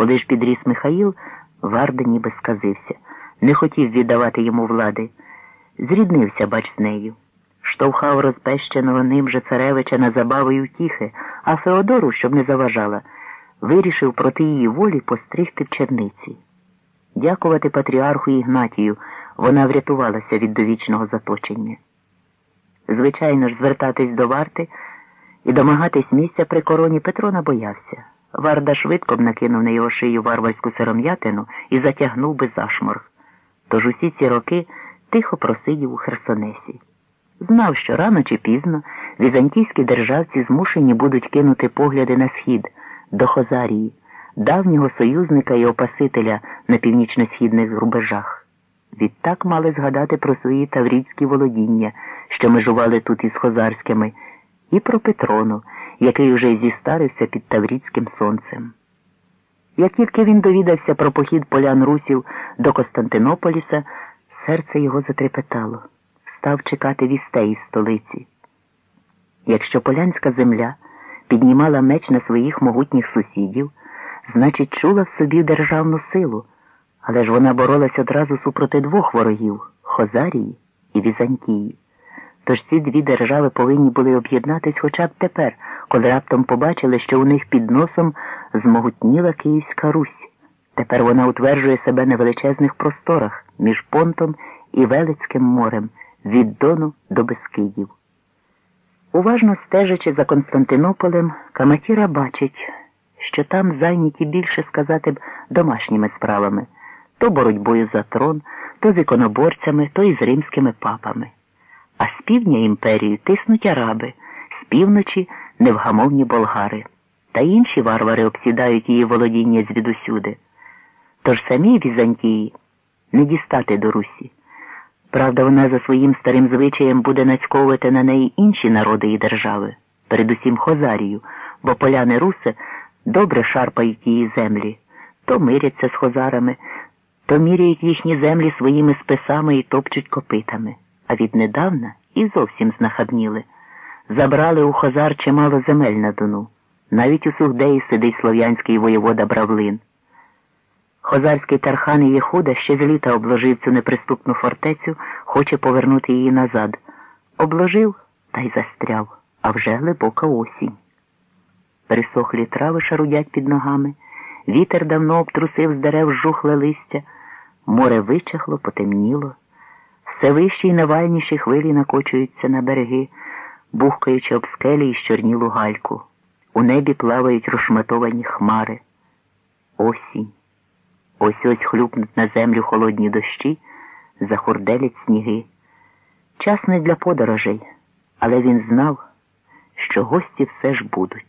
Коли ж підріс Михаїл, Варда ніби сказився, не хотів віддавати йому влади. Зріднився, бач, з нею. Штовхав розпещеного ним же царевича на забави й утіхи, а Феодору, щоб не заважала, вирішив проти її волі постригти в черниці. Дякувати патріарху Ігнатію, вона врятувалася від довічного заточення. Звичайно ж, звертатись до варти і домагатись місця при короні Петро набоявся. Варда швидко б накинув на його шию варварську сиром'ятину і затягнув би зашморг. Тож усі ці роки тихо просидів у Херсонесі. Знав, що рано чи пізно візантійські державці змушені будуть кинути погляди на схід, до Хозарії, давнього союзника і опасителя на північно-східних рубежах. Відтак мали згадати про свої таврійські володіння, що межували тут із хозарськими, і про Петрону, який уже зістарився під Таврійським сонцем. Як тільки він довідався про похід полян русів до Константинополіса, серце його затрепетало, став чекати вістей із столиці. Якщо полянська земля піднімала меч на своїх могутніх сусідів, значить, чула в собі державну силу, але ж вона боролась одразу супроти двох ворогів Хозарії і Візантії. Тож ці дві держави повинні були об'єднатись хоча б тепер, коли раптом побачили, що у них під носом змогутніла Київська Русь. Тепер вона утверджує себе на величезних просторах між Понтом і Велицьким морем від Дону до Бескидів. Уважно стежачи за Константинополем, Каматіра бачить, що там зайняті більше сказати б домашніми справами то боротьбою за трон, то з іконоборцями, то із римськими папами. А з півдня імперії тиснуть араби, з півночі невгамовні болгари, та інші варвари обсідають її володіння звідусюди. Тож самій Візантії не дістати до Русі. Правда, вона за своїм старим звичаєм буде нацьковувати на неї інші народи і держави, передусім Хозарію, бо поляни руси добре шарпають її землі, то миряться з хозарами, то міряють їхні землі своїми списами і топчуть копитами, а віднедавна і зовсім знахабніли. Забрали у Хозар чимало земель на Дону. Навіть у Сугдеї сидить слов'янський воєвода Бравлин. Хозарський Тархан і Єхуда ще з літа обложив цю неприступну фортецю, хоче повернути її назад. Обложив та й застряв, а вже глибока осінь. Пересохлі трави шарудять під ногами, вітер давно обтрусив з дерев жухле листя, море вичахло, потемніло, все вищі й навальніші хвилі накочуються на береги, бухкаючи об скелі і щорнілу гальку. У небі плавають розшматовані хмари. Осінь. Ось ось хлюпнуть на землю холодні дощі, захурделять сніги. Час не для подорожей, але він знав, що гості все ж будуть.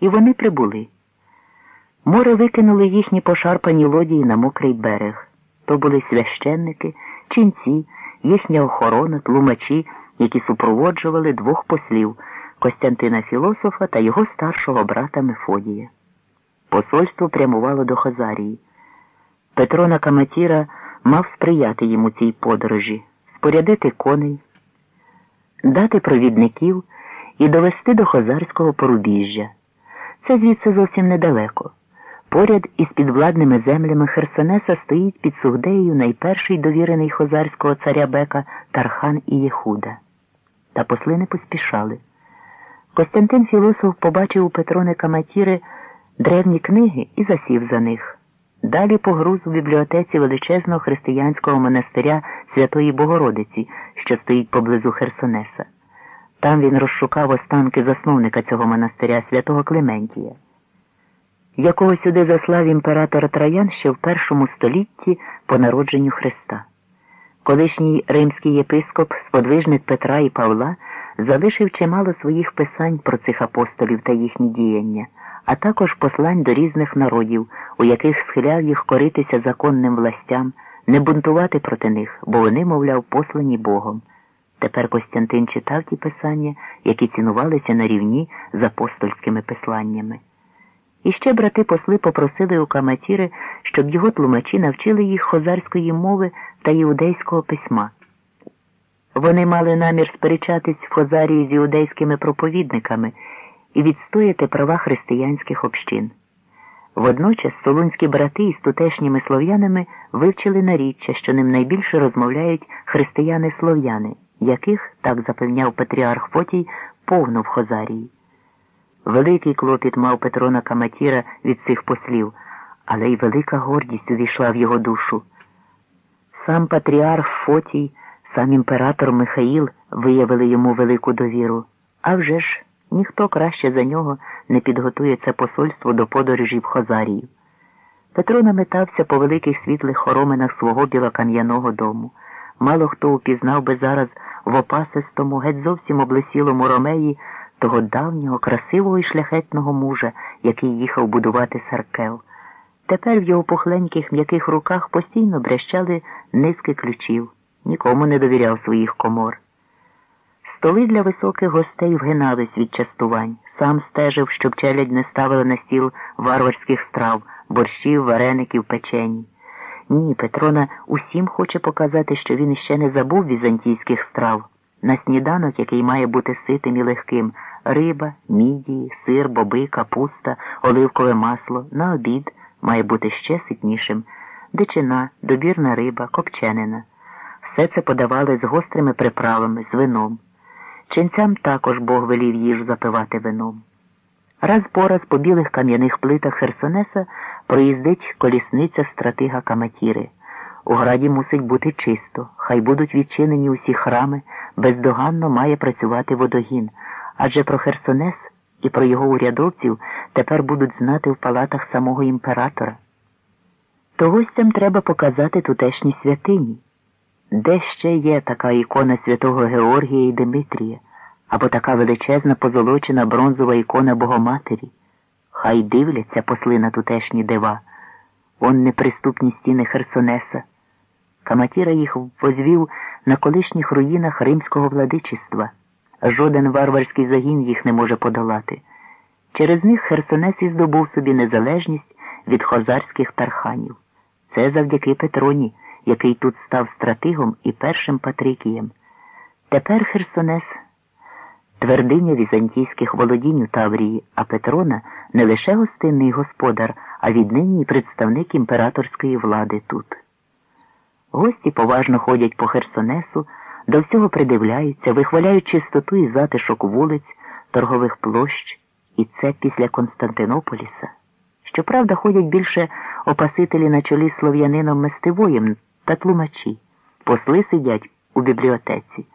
І вони прибули. Море викинули їхні пошарпані лодії на мокрий берег. То були священники, ченці, їхня охорона, тлумачі, які супроводжували двох послів Костянтина Філософа та його старшого брата Мефодія. Посольство прямувало до Хазарії. Петро Накаматіра мав сприяти йому цій подорожі, спорядити коней, дати провідників і довести до Хозарського порубіжжя. Це звідси зовсім недалеко. Поряд із підвладними землями Херсонеса стоїть під Сугдеєю найперший довірений хозарського царя Бека Тархан і Єхуда. Та посли не поспішали. Костянтин Філософ побачив у Петрони Каматіри древні книги і засів за них. Далі погруз у бібліотеці величезного християнського монастиря Святої Богородиці, що стоїть поблизу Херсонеса. Там він розшукав останки засновника цього монастиря святого Клементія, якого сюди заслав імператор Троян ще в першому столітті по народженню Христа. Колишній римський єпископ, сподвижник Петра і Павла, залишив чимало своїх писань про цих апостолів та їхні діяння а також послань до різних народів, у яких схиляв їх коритися законним властям, не бунтувати проти них, бо вони, мовляв, послані Богом. Тепер Костянтин читав ті писання, які цінувалися на рівні з апостольськими писаннями. І ще брати посли попросили у Каматіри, щоб його тлумачі навчили їх хозарської мови та іудейського письма. Вони мали намір сперечатись в Хозарії з іудейськими проповідниками і відстояти права християнських общин. Водночас солунські брати із тутешніми слов'янами вивчили наріччя, що ним найбільше розмовляють християни-слов'яни, яких, так запевняв патріарх Фотій, повно в Хозарії. Великий клопіт мав Петрона Каматіра від цих послів, але й велика гордість увійшла в його душу. Сам патріарх Фотій, сам імператор Михаїл виявили йому велику довіру. А вже ж ніхто краще за нього не підготує це посольство до подорожі в Хозарію. Петро наметався по великих світлих хороминах свого білокам'яного дому. Мало хто упізнав би зараз в опасистому, геть зовсім облесілому ромеї того давнього, красивого і шляхетного мужа, який їхав будувати саркел. Тепер в його пухленьких м'яких руках постійно брещали низки ключів, нікому не довіряв своїх комор. Столи для високих гостей вгинались від частувань, сам стежив, щоб челядь не ставила на стіл варварських страв, борщів, вареників, печені. Ні, Петрона усім хоче показати, що він іще не забув візантійських страв. На сніданок, який має бути ситим і легким, риба, мідії, сир, боби, капуста, оливкове масло, на обід має бути ще ситнішим, дичина, добірна риба, копченина. Все це подавали з гострими приправами, з вином. Ченцям також Бог велів їжу запивати вином. Раз по раз по білих кам'яних плитах Херсонеса проїздить колісниця стратига Каматіри. У граді мусить бути чисто, хай будуть відчинені усі храми, бездоганно має працювати водогін, адже про Херсонес і про його урядовців тепер будуть знати в палатах самого імператора. То гостям треба показати тутешні святині. Де ще є така ікона святого Георгія і Димитрія, або така величезна позолочена бронзова ікона Богоматері? Хай дивляться посли на тутешні дива, он неприступні стіни Херсонеса. Каматіра їх возвів на колишніх руїнах римського владичества. Жоден варварський загін їх не може подолати. Через них Херсонес і здобув собі незалежність від хозарських тарханів. Це завдяки Петроні який тут став стратигом і першим патрикієм. Тепер Херсонес твердиня візантійських володінь у Таврії, а Петрона не лише гостинний господар, а віднині й представник імператорської влади тут. Гості поважно ходять по Херсонесу, до всього придивляються, вихваляють чистоту і затишок вулиць, торгових площ, і це після Константинополіса. Щоправда, ходять більше опасителі на чолі слов'янином Местивоєм та тлумачі. Посли сидять у бібліотеці.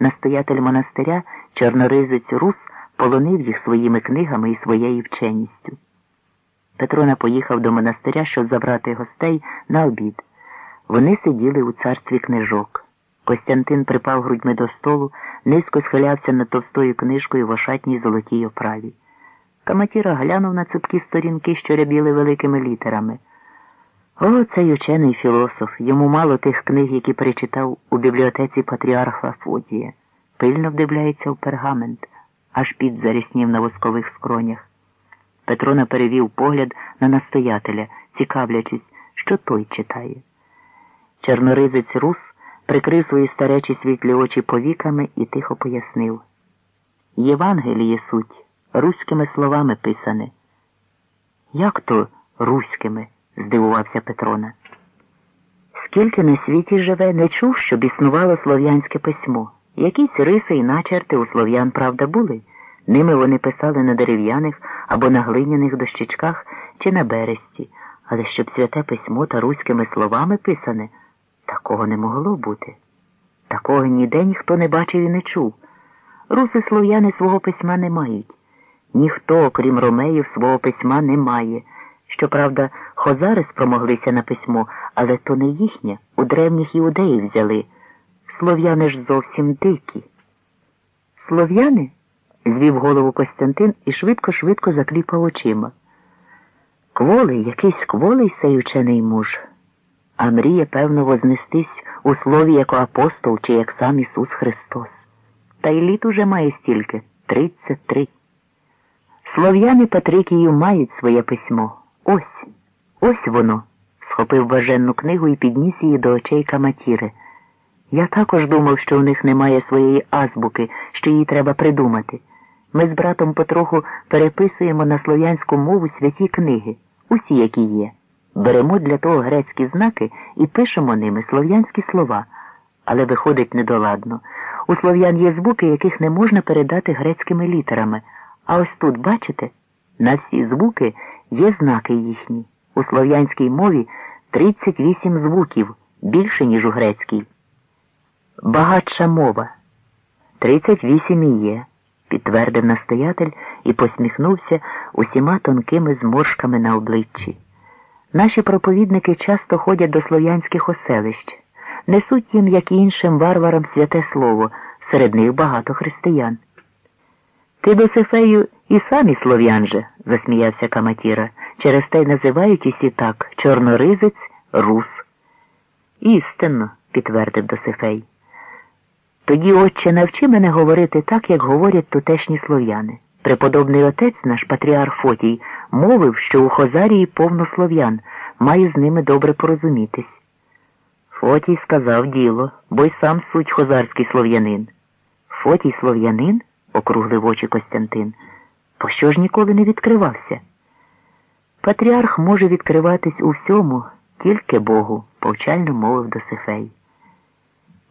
Настоятель монастиря, чорноризець Рус, полонив їх своїми книгами і своєю вченістю. Петрона поїхав до монастиря, щоб забрати гостей на обід. Вони сиділи у царстві книжок. Костянтин припав грудьми до столу, низько схилявся над товстою книжкою в ошатній золотій оправі. Каматіра глянув на цупкі сторінки, що рябіли великими літерами. О, цей учений філософ, йому мало тих книг, які перечитав у бібліотеці патріарха Фотія. Пильно вдивляється в пергамент, аж під заріснів на воскових скронях. Петрона перевів погляд на настоятеля, цікавлячись, що той читає. Чорноризець Рус прикрив свої старечі світлі очі повіками і тихо пояснив. Євангеліє суть, руськими словами писане. Як то руськими? здивувався Петрона. Скільки на світі живе, не чув, щоб існувало слов'янське письмо. Якісь риси і начерти у слов'ян, правда, були. Ними вони писали на дерев'яних або на глиняних дощечках чи на бересті, але щоб святе письмо та руськими словами писане, такого не могло бути. Такого ніде ніхто не бачив і не чув. Руси слов'яни свого письма не мають. Ніхто, окрім ромеїв, свого письма не має. Щоправда, хозари спромоглися на письмо, але то не їхнє, у древніх іудеїв взяли. Слов'яни ж зовсім дикі. Слов'яни? звів голову Костянтин і швидко-швидко закліпав очима. Кволий, якийсь кволий сей учений муж, а мріє, певно, вознестись у слові як апостол чи як сам Ісус Христос. Та й літ уже має стільки тридцять три. Слов'яни Патрикію мають своє письмо. Ось, ось воно, схопив важенну книгу і підніс її до очей Каматіри. Я також думав, що у них немає своєї азбуки, що її треба придумати. Ми з братом потроху переписуємо на слов'янську мову святі книги. усі, які є. Беремо для того грецькі знаки і пишемо ними слов'янські слова, але виходить недоладно. У слов'ян є звуки, яких не можна передати грецькими літерами. А ось тут, бачите, на всі звуки є знаки їхні. У слов'янській мові 38 звуків, більше, ніж у грецькій. Багатша мова. 38 і є, підтвердив настоятель і посміхнувся усіма тонкими зморшками на обличчі. Наші проповідники часто ходять до слов'янських оселищ, несуть їм, як і іншим варварам, святе слово, серед них багато християн. Ти, Досифею, і самі слов'ян же, засміявся Каматіра, через те й називають усі так чорноризець, рус. Істинно, підтвердив Досифей. Тоді, отче, навчи мене говорити так, як говорять тутешні слов'яни. Преподобний отець наш патріарх Фотій мовив, що у Хозарії повно слов'ян, маю з ними добре порозумітись. Фотій сказав діло, бо й сам суть хозарський слов'янин. Фотій слов'янин? округлив очі Костянтин. Пощо ж ніколи не відкривався? Патріарх може відкриватись у всьому, тільки Богу, повчально мовив Досифей.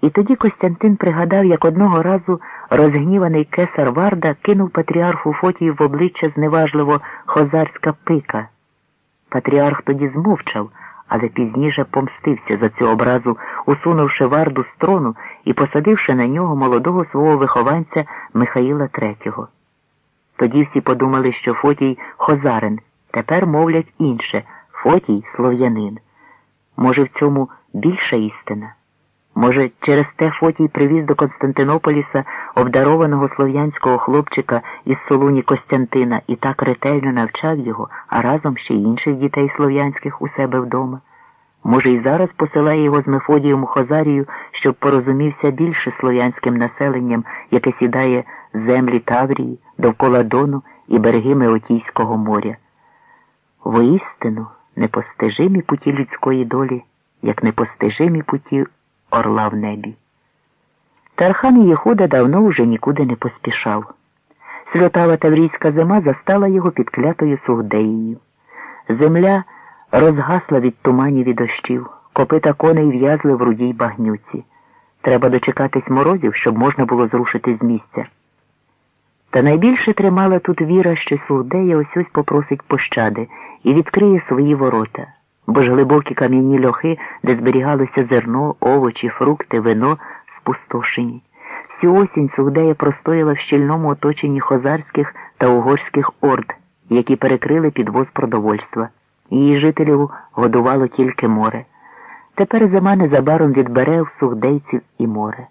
І тоді Костянтин пригадав, як одного разу розгніваний кесар Варда кинув патріарху Фотію в обличчя зневажливо хозарська пика. Патріарх тоді змовчав, але пізніше помстився за цю образу, усунувши варду з трону і посадивши на нього молодого свого вихованця Михаїла Третього. Тоді всі подумали, що Фотій хозарин, тепер мовлять інше Фотій слов'янин. Може, в цьому більша істина? Може, через те Фотій привіз до Константинополіса обдарованого слов'янського хлопчика із Солуні Костянтина і так ретельно навчав його, а разом ще й інших дітей слов'янських у себе вдома. Може, і зараз посилає його з Мефодієм у Хозарію, щоб порозумівся більше слов'янським населенням, яке сідає землі Таврії, довкола Дону і береги Меотійського моря. Воістину непостижимі путі людської долі, як непостижимі путі орла в небі. Тархан Єхуда давно вже нікуди не поспішав. Сльотава таврійська зима застала його під клятою сугдеєю. Земля розгасла від туманів і дощів, копита коней в'язли в рудій багнюці. Треба дочекатись морозів, щоб можна було зрушити з місця. Та найбільше тримала тут віра, що Сугдея ось ось попросить пощади і відкриє свої ворота, бо ж глибокі кам'яні льохи, де зберігалося зерно, овочі, фрукти, вино, спустошені. Всю осінь Сугдея простояла в щільному оточенні хозарських та угорських орд, які перекрили підвоз продовольства. Її жителів годувало тільки море. Тепер зима незабаром відбере в сугдейців і море.